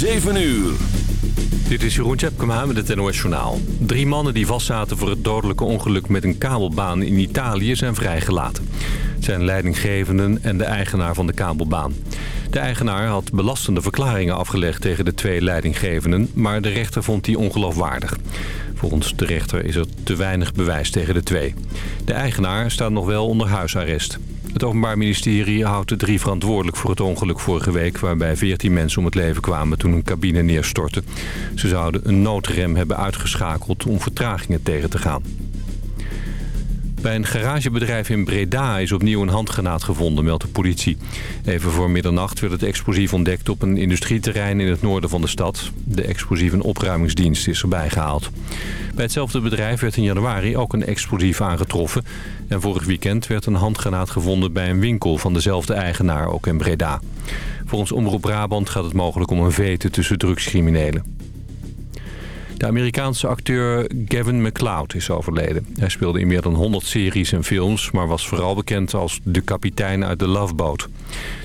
7 uur. Dit is Jeroen Tjepkema met het NOS Journaal. Drie mannen die vastzaten voor het dodelijke ongeluk met een kabelbaan in Italië zijn vrijgelaten. Het zijn leidinggevenden en de eigenaar van de kabelbaan. De eigenaar had belastende verklaringen afgelegd tegen de twee leidinggevenden... maar de rechter vond die ongeloofwaardig. Volgens de rechter is er te weinig bewijs tegen de twee. De eigenaar staat nog wel onder huisarrest. Het Openbaar Ministerie houdt de drie verantwoordelijk voor het ongeluk vorige week... waarbij 14 mensen om het leven kwamen toen een cabine neerstortte. Ze zouden een noodrem hebben uitgeschakeld om vertragingen tegen te gaan. Bij een garagebedrijf in Breda is opnieuw een handgranaat gevonden, meldt de politie. Even voor middernacht werd het explosief ontdekt op een industrieterrein in het noorden van de stad. De explosieve opruimingsdienst is erbij gehaald. Bij hetzelfde bedrijf werd in januari ook een explosief aangetroffen. En vorig weekend werd een handgranaat gevonden bij een winkel van dezelfde eigenaar, ook in Breda. Volgens Omroep Brabant gaat het mogelijk om een vete tussen drugscriminelen. De Amerikaanse acteur Gavin McLeod is overleden. Hij speelde in meer dan 100 series en films... maar was vooral bekend als de kapitein uit The Love Boat.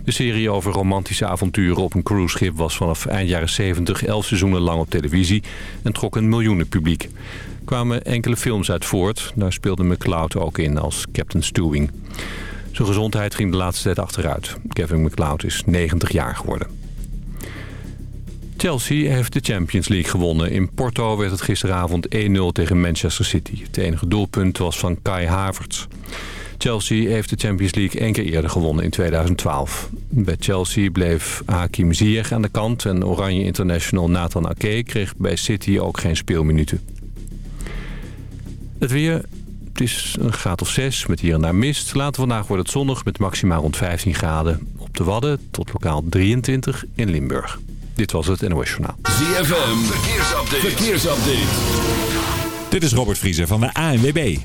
De serie over romantische avonturen op een cruiseschip... was vanaf eind jaren 70 elf seizoenen lang op televisie... en trok een miljoenen publiek. Er kwamen enkele films uit voort. Daar speelde McLeod ook in als Captain Stewing. Zijn gezondheid ging de laatste tijd achteruit. Gavin McLeod is 90 jaar geworden. Chelsea heeft de Champions League gewonnen. In Porto werd het gisteravond 1-0 tegen Manchester City. Het enige doelpunt was van Kai Havertz. Chelsea heeft de Champions League één keer eerder gewonnen in 2012. Bij Chelsea bleef Hakim Ziyech aan de kant... en Oranje International Nathan Ake kreeg bij City ook geen speelminuten. Het weer, het is een graad of 6 met hier en daar mist. Later vandaag wordt het zonnig met maximaal rond 15 graden. Op de Wadden tot lokaal 23 in Limburg. Dit was het NOS Journaal. ZFM, verkeersupdate. verkeersupdate. Dit is Robert Vriezer van de ANWB.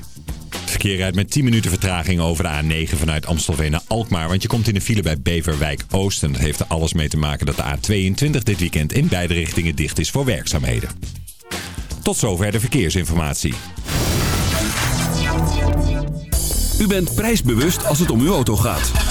Verkeer rijdt met 10 minuten vertraging over de A9 vanuit Amstelveen naar Alkmaar. Want je komt in de file bij Beverwijk Oost. En dat heeft er alles mee te maken dat de A22 dit weekend in beide richtingen dicht is voor werkzaamheden. Tot zover de verkeersinformatie. U bent prijsbewust als het om uw auto gaat.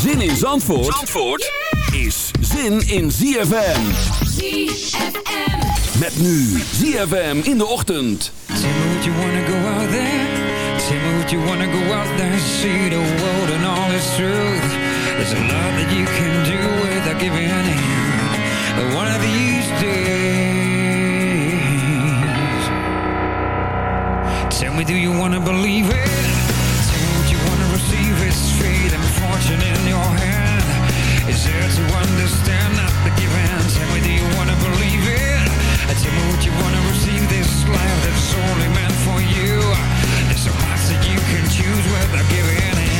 Zin in Zandvoort, Zandvoort is zin in ZFM. ZFM. Met nu ZFM in de ochtend. Tell me would you wanna go out there? Tell me would you wanna go out there see the world and all its truth? There's a lot that you can do without giving in. One of these days. Tell me, do you wanna believe it? Tell me, would you wanna receive It's fate and fortune? There to understand given? Tell me, do you wanna believe it? Uh, tell me, would you wanna receive this life that's only meant for you? Much that you can choose giving in.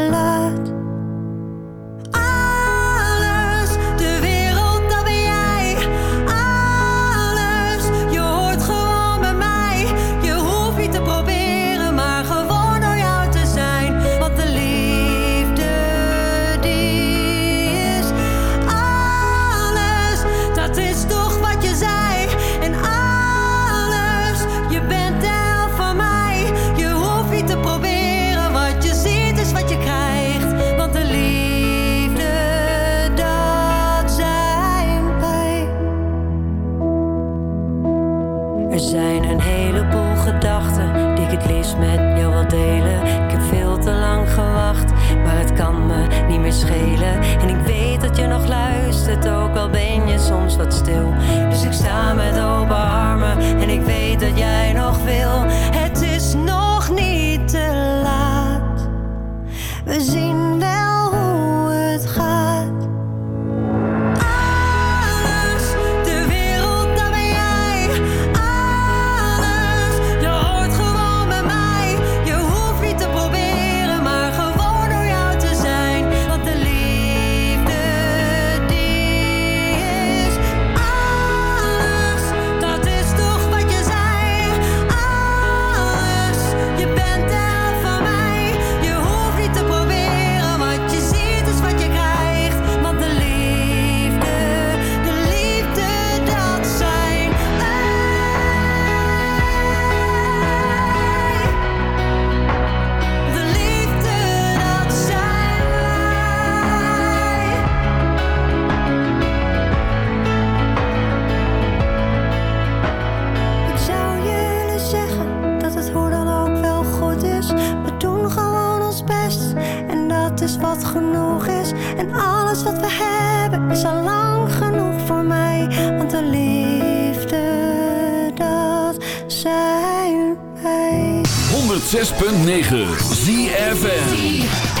106.9 ZFN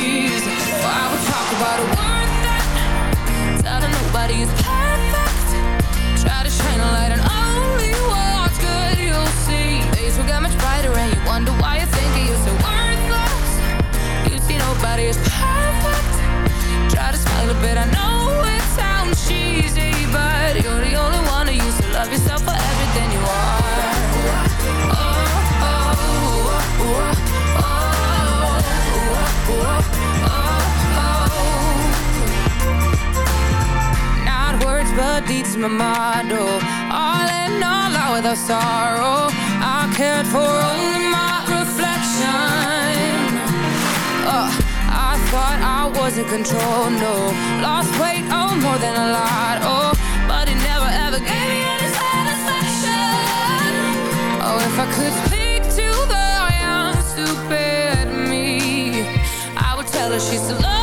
Try to shine a light on only what's good you'll see. Days will get much brighter and you wonder why you think you're so worthless. You see nobody is perfect. Try to smile a bit, I know But deeds, my motto. All in all, out without sorrow. I cared for only my reflection. Uh, I thought I was in control, no Lost weight, oh, more than a lot, oh But it never ever gave me any satisfaction Oh, if I could speak to the young, stupid me I would tell her she's to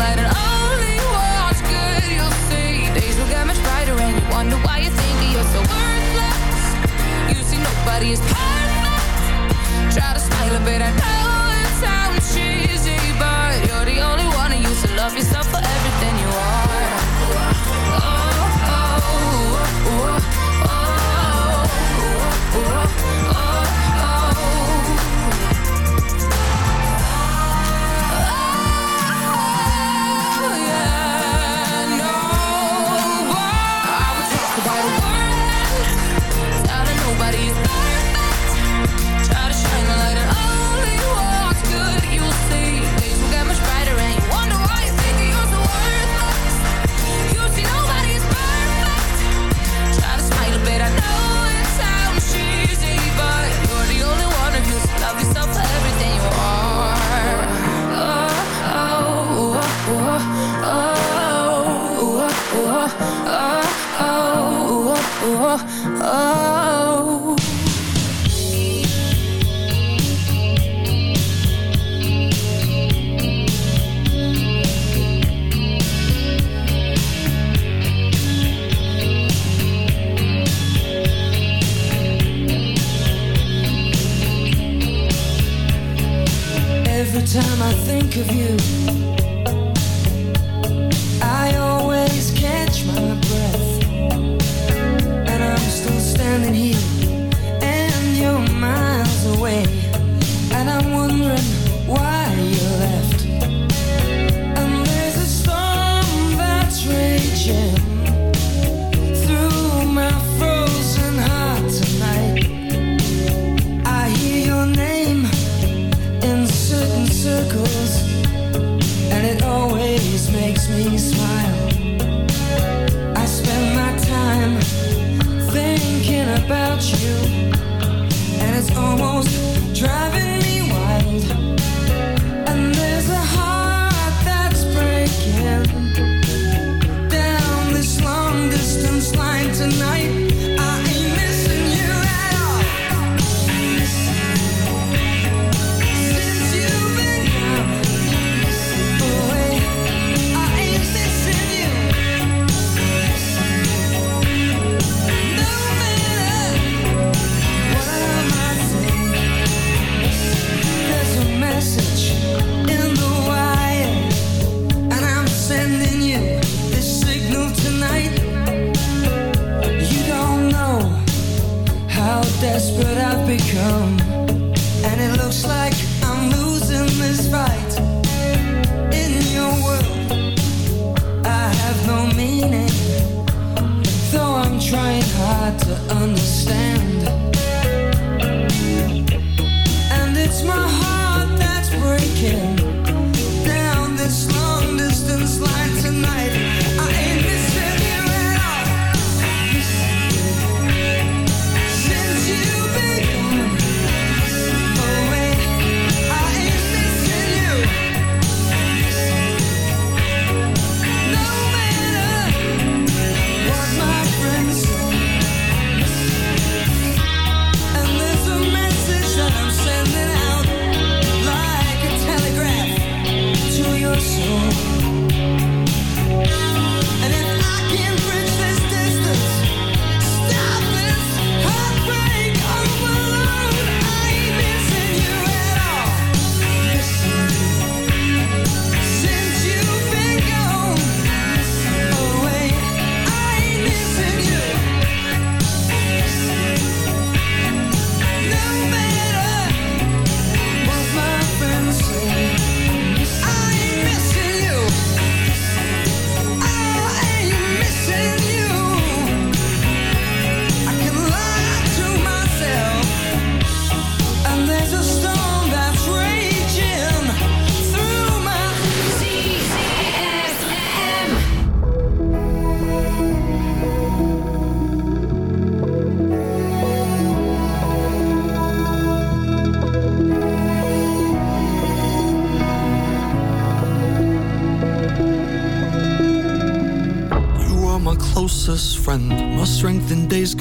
on only what's good you'll see. Days will get much brighter and you wonder why you think you're so worthless. You see nobody is perfect. Try to smile a bit, you.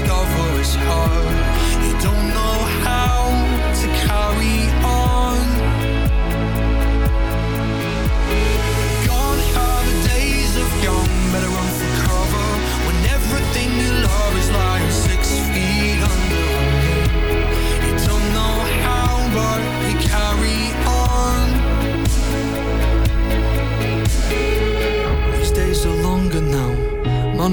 discover is hard. You don't know how to count.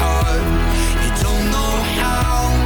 hard. You don't know how.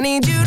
I need you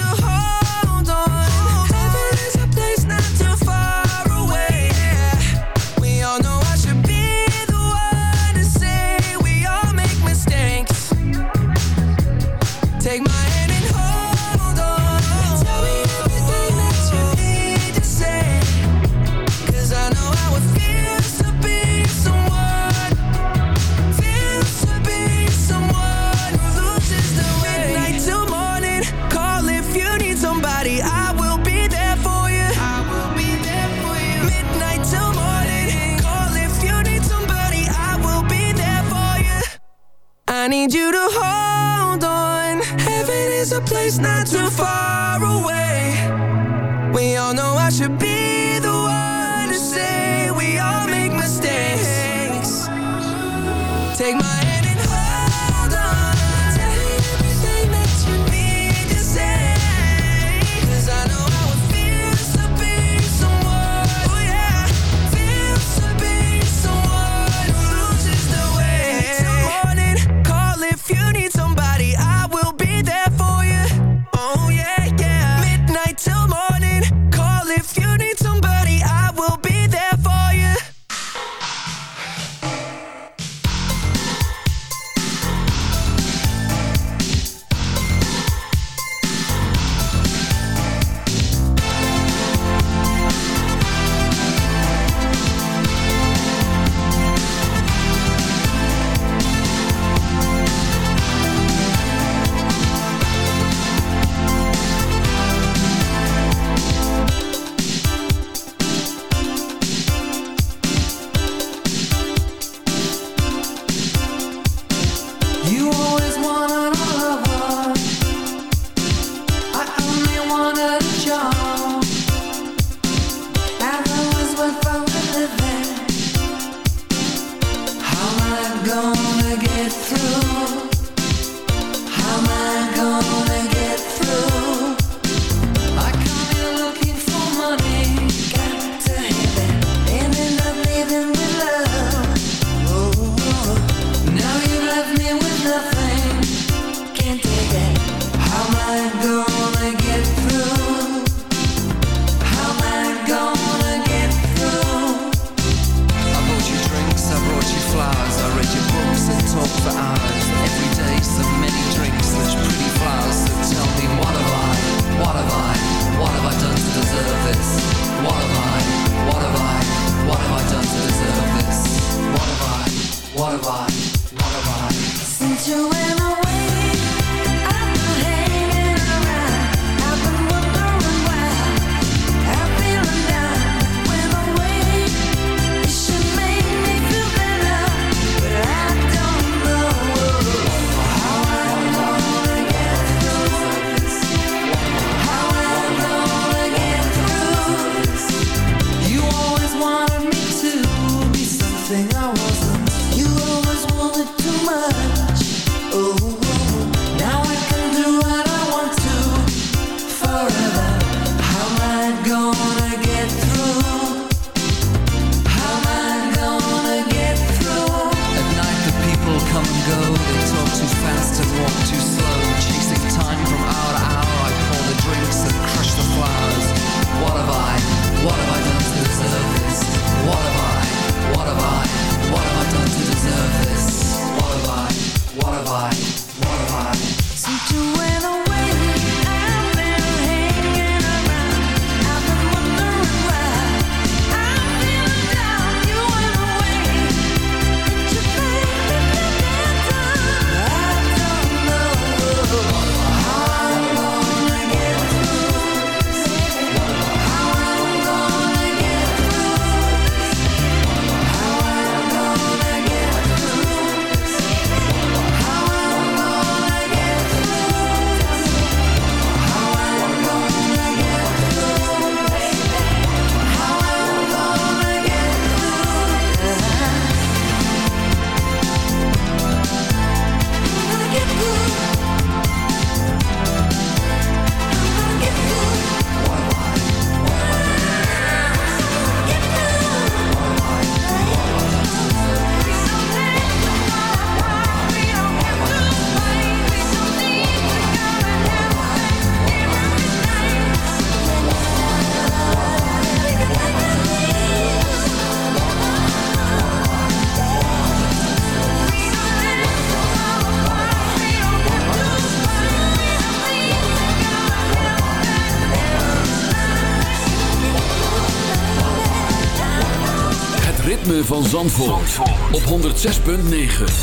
Zandvoort, op 106.9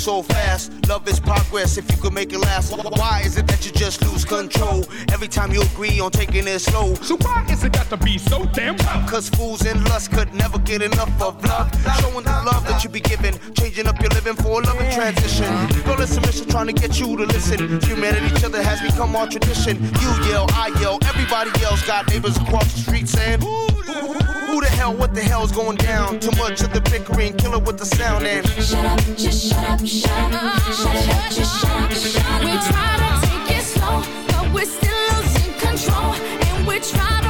so fast? Love is progress if you could make it last. Why is it that you just lose control every time you agree on taking it slow? So why is it got to be so damn tough? Cause fools in lust could never get enough of love. Showing the love that you be giving, changing up your living for loving transition. Girl, it's a mission trying to get you to listen. Humanity, each other has become our tradition. You yell, I yell, everybody else got neighbors across the street saying, Who, who, who the hell, what the hell's going down? Too much of the bickering, kill it with the sound and Shut up, just shut up, shut up, uh, shut up, just shut up, shut up. We try to take it slow, but we're still losing control. And we try to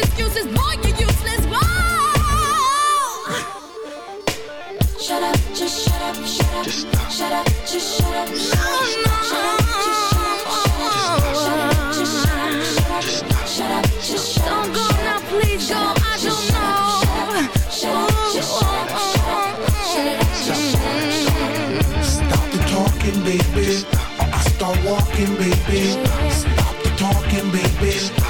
excuses. Boy, you're useless. Whoa! Shut up, just shut up, shut up. Just stop. Shut up, just shut up. Shut up, shut up, just shut up. Shut up, just shut up, shut up. Shut up, just shut up. Don't go now, please go. I don't know. Shut up, just shut up, shut up. Shut it up, just shut up. Stop the talking, baby. Or I start walking, baby. Stop the talking, baby.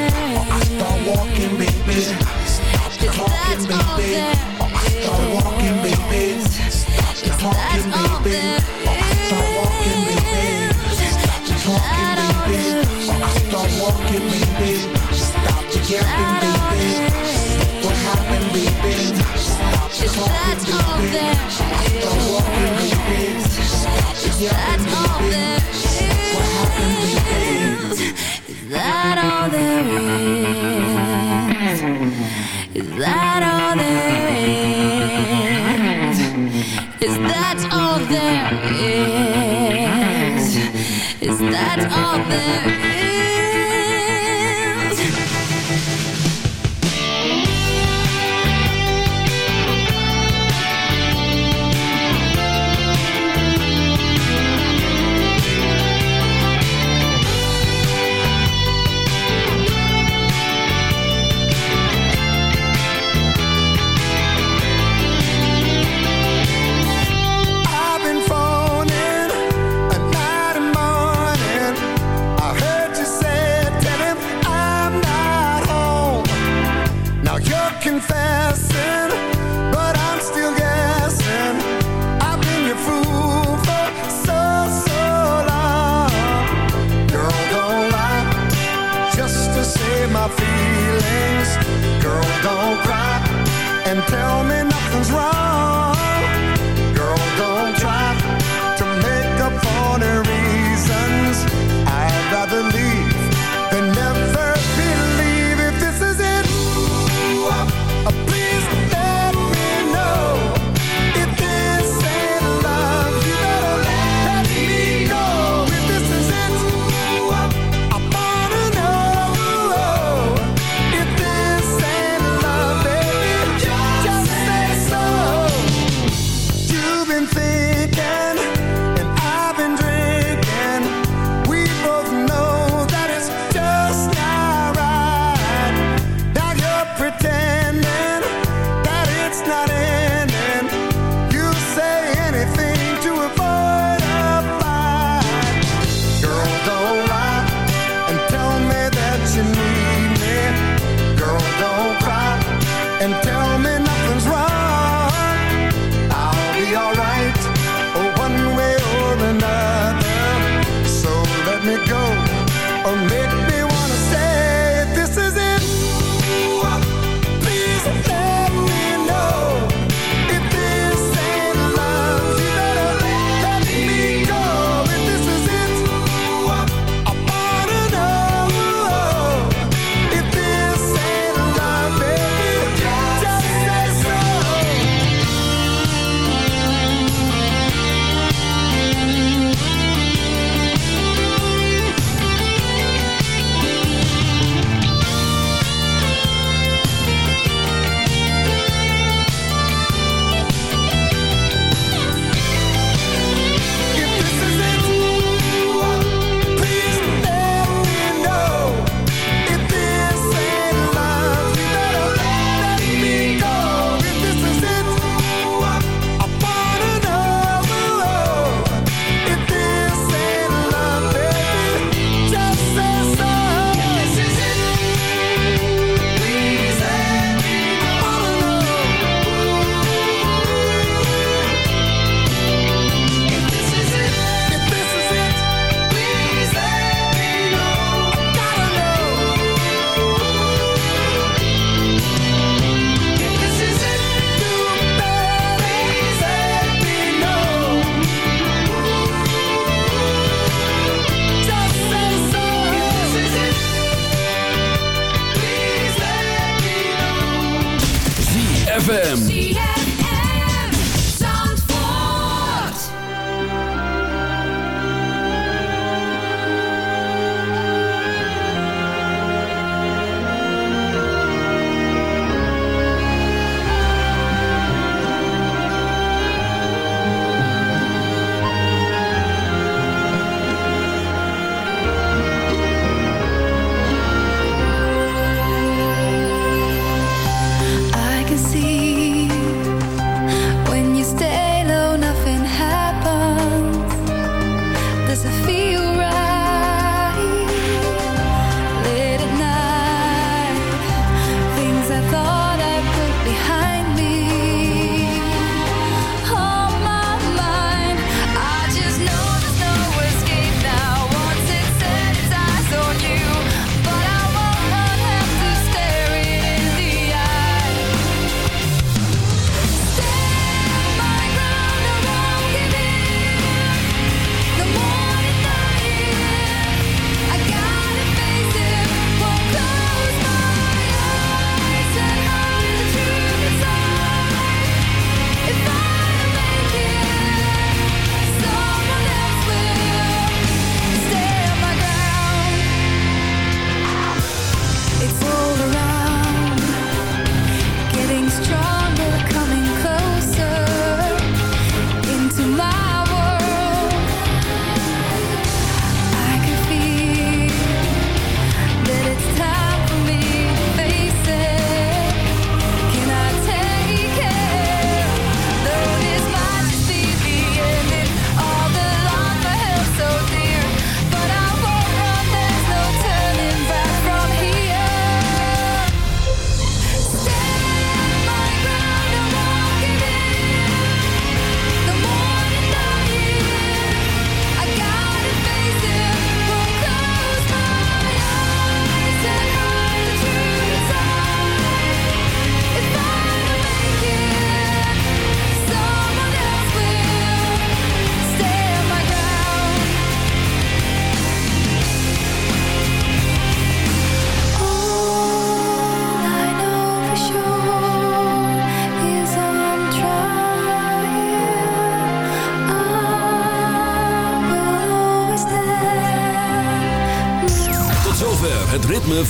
Yapping, baby. What happened, baby? Stop the talking, baby. Or I start walking, baby. Stop the yapping, baby. What happened, baby? Is that all there is? Is that all there is? Is that all there is? Is that all there is?